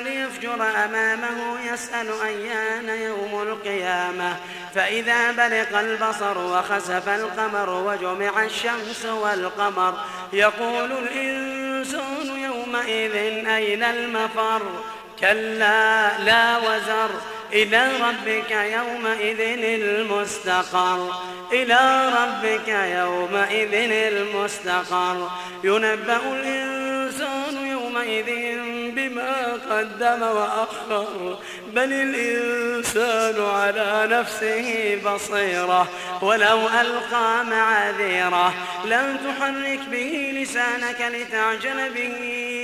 ليفجر أمامه يسأل أيان يوم القيامة. فإذا برق البصر وخسف القمر وجمع الشمس والقمر يقول الإنسان يومئذ أين المفر؟ كلا لا وزر. إلى ربك يومئذ المستقر. إلى ربك يومئذ المستقر. ينبأ الإنسان يومئذ بما قدم وأخر بل الإنسان على نفسه بصيرة ولو ألقى معاذيره لن تحرك به لسانك لتعجل به.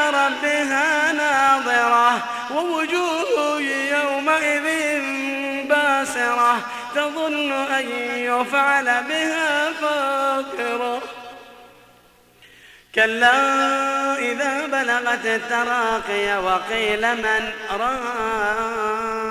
ووجوه يومئذ باسرة تظن أن يفعل بها فاقرة. كلا إذا بلغت التراقي وقيل من راق.